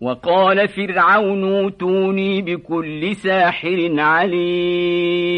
وقال فرعون أوتوني بكل ساحر عليم.